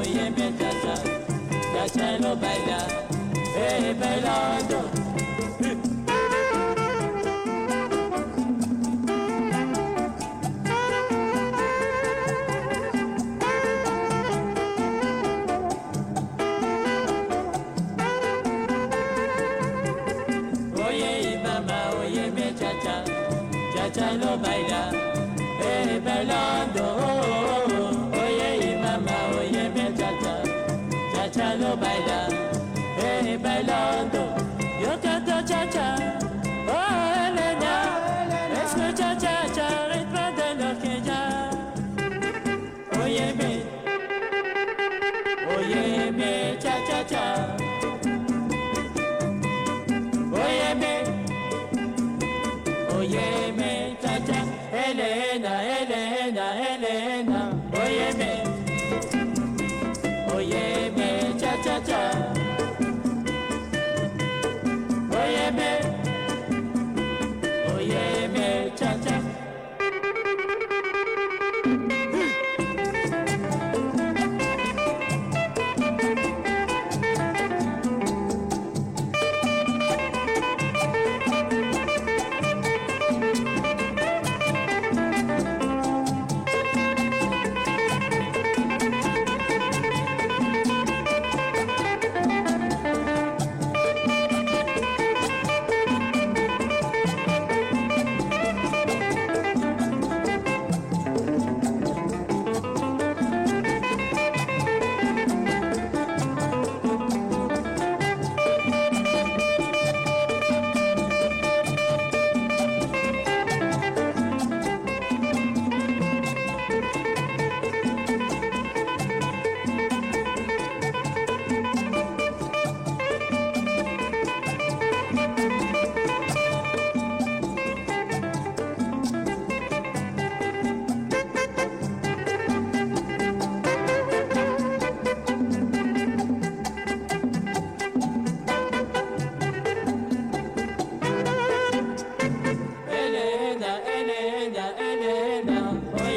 oye be tata tata no baila eh baila ondo. Oye mama, oye me tata, tata no baila. hey bailando, yo canto cha cha, oh Elena, escucha cha cha, cha, ritmo de lo Oye me, oye me cha cha cha, Oye me, oye me cha cha, Elena, Elena, Elena, Oye me. down.